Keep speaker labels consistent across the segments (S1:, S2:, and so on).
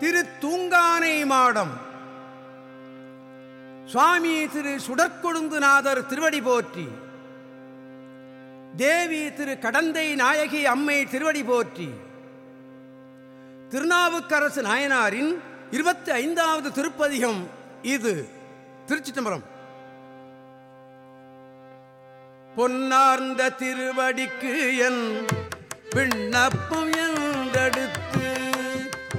S1: திரு தூங்கானை மாடம். சுவாமி திரு சுடற்கொழுந்துநாதர் திருவடி போற்றி. தேவி திரு கடந்தை நாயகி அம்மை திருவடி போற்றி. திருநாவுக்கரசு நாயனாரின் இருபத்தி ஐந்தாவது திருப்பதிகம் இது. திருச்சி தம்பரம் பொன்னார்ந்த திருவடிக்கு என் விண்ணப்பம் என்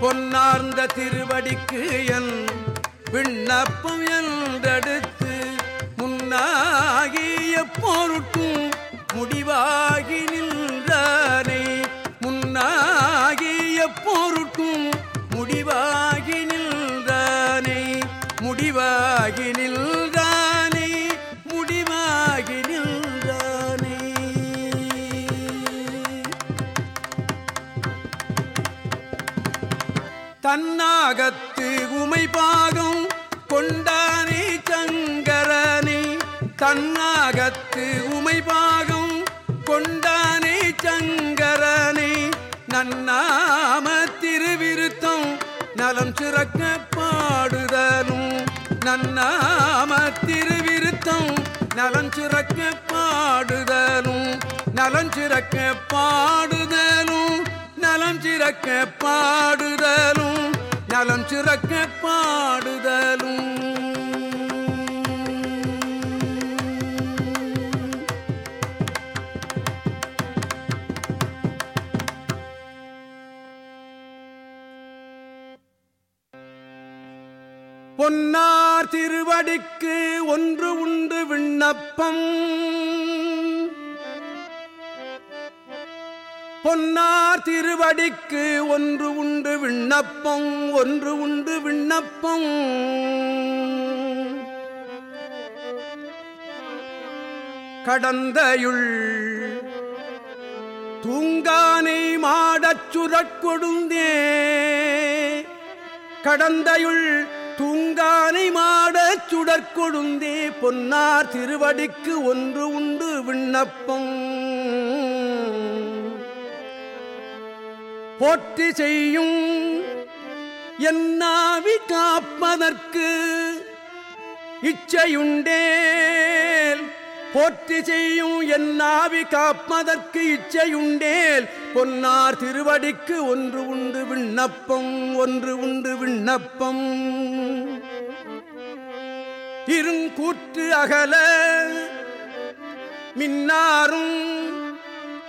S1: பொன்னார்ந்த திருவடிக்கு என் விண்ணப்பம் என்றெடுத்து முன்னாகிய பொருட்டும் முடிவாகி நின்றானே. தன்னாகத்து உமை பாகம் கொண்டானே சங்கரனே. தன்னாகத்து உமை பாகம் கொண்டானே சங்கரனே. நன்னாம திருவிருத்தம் நலம் சிறக்க பாடுதலும். நன்னாம திருவிருத்தம் நலம் சிறக்க பாடுதலும். நலம் சிறக்க பாடுதல். சிறக்க பாடுதலும் நலம் சிறக்க பாடுதலும். பொன்னார் திருவடிக்கு ஒன்று உண்டு விண்ணப்பம். பொன்னார் திருவடிக்கு ஒன்று உண்டு விண்ணப்பம் ஒன்று உண்டு விண்ணப்பம். கடந்தையுள் தூங்கானை மாடச் சுரக்கொடுந்தே. கடந்தையுள் தூங்கானை மாடச் சுடற்கொடுந்தே. பொன்னார் திருவடிக்கு ஒன்று உண்டு விண்ணப்பம். போற்றி செய்யும். என்னாவி காப்பதற்கு இச்சையுண்டேல். போற்றி செய்யும் என்னாவி காப்பதற்கு இச்சையுண்டேல். பொன்னார் திருவடிக்கு ஒன்று உண்டு விண்ணப்பம் ஒன்று உண்டு விண்ணப்பம். இருங்கூற்று அகல மின்னாரும்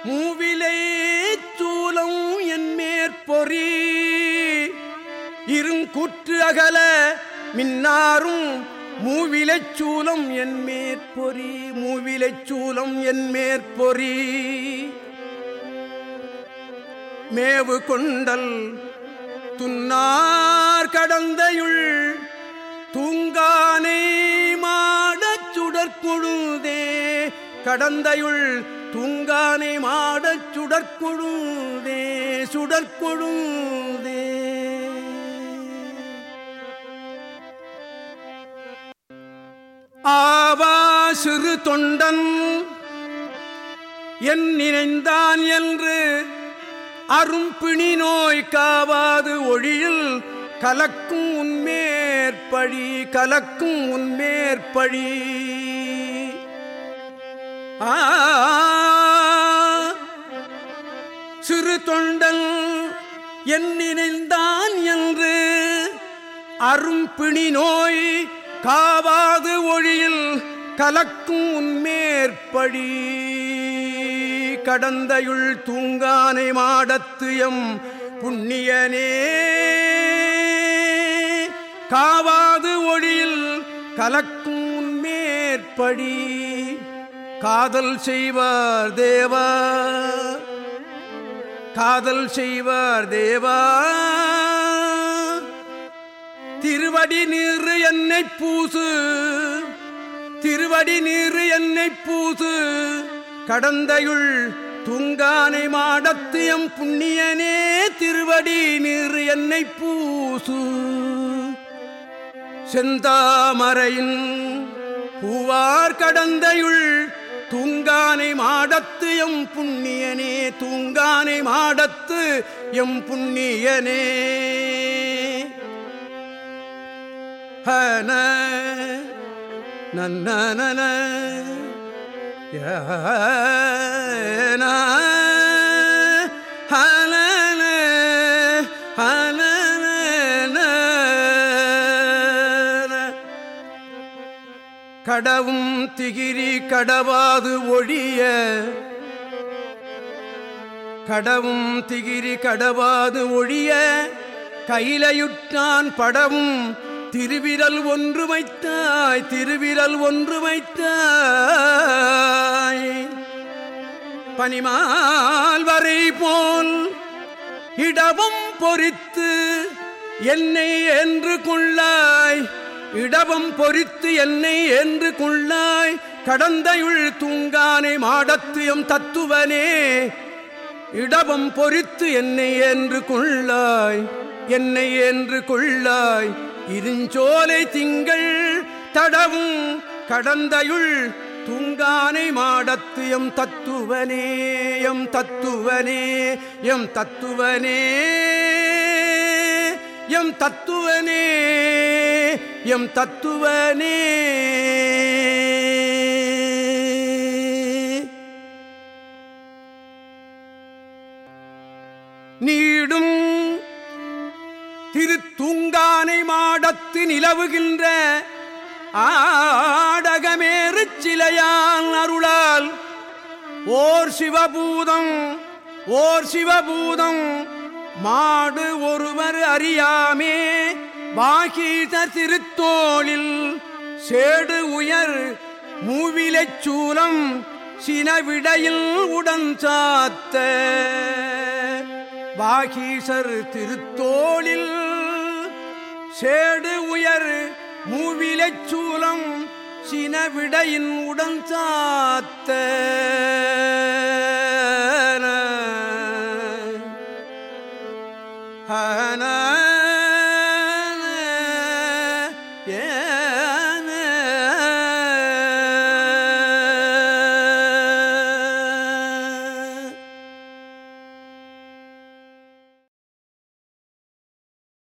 S1: மூவிலே மேற்பொறி இருங்கூற்று அகல மின்னாரும் மூவிலைச் சூலம் என் மேற்பொறி மூவிலைச் சூலம் என் மேற்பொறி. மேவு கொண்டல் துன்னார் கடந்தையுள் தூங்கானை மாடச் சுடற்கொழுதே கடந்தையுள் தூங்கானை மாடச் சுடற்கொழுதே சுடற்கொழுந்தே ஆவா சிறு தொண்டன் என் நினைந்தான் என்று அரும்பிணி நோய் காவாது ஒழியில் கலக்கும் உன்மேற்பழி கலக்கும் உன்மேற்பழி ஆ சிறு தொண்டல் என் நினைந்தான் என்று அரும்பிணி நோய் காவாது ஒழியில் கலக்கும் உன்மேற்பழி கடந்தையுள் தூங்கானை மாடத்து எம் புண்ணியனே. காவாது ஒழியில் கலக்கும் உன்மேற்படி காதல் செய்வார் தேவா. காதல் செய்வார் தேவா. திருவடி நீரு என்னை பூசு. திருவடி நீரு என்னை பூசு. கடந்தையுள் துங்கானை மாடத்தியம் புண்ணியனே திருவடி நீர் என்னை பூசு. செந்தாமரையின் பூவார் கடந்தையுள் தூங்கானை மாடத்து எம் புண்ணியனே தூங்கானை மாடத்து எம் புண்ணியனே. ஹன நன்ன ய கடவும் திகிரி கடவாது ஒழிய. கடவும் திகிரி கடவாது ஒழிய. கையிலையுற்றான் படவும் திருவிரல் ஒன்று வைத்தாய் திருவிரல் ஒன்று வைத்தாய். பனிமால் வரை போல் இடவும் பொறித்து என்னை என்று கொள்ளாய். இடவம் பொறித்து என்னை என்று கொள்ளாய். கடந்தையுள் தூங்கானை மாடத்துயம் தத்துவனே. இடவம் பொறித்து என்னை என்று கொள்ளாய். என்னை என்று கொள்ளாய். இருஞ்சோலை திங்கள் தடவும் கடந்தையுள் தூங்கானை மாடத்து எம் தத்துவனே. எம் தத்துவனே எம் தத்துவனே. எம் தத்துவனே. எம் தத்துவனே நீடும் திருத்தூங்கானை மாடத்து நிலவுகின்ற ஆடகமேறு சிலையான் அருளால். ஓர் சிவபூதம் ஓர் சிவபூதம் மாடு ஒருவர் அறியாமே. வாகீத திருத்தோளில் சேடு உயர் மூவிலைச் சூலம் சினவிடையில் உடன் சாத்த வாகீசர் திருத்தோளில் சேடு உயர் மூவிலைச் சூலம் சினவிடையின் உடன் சாத்த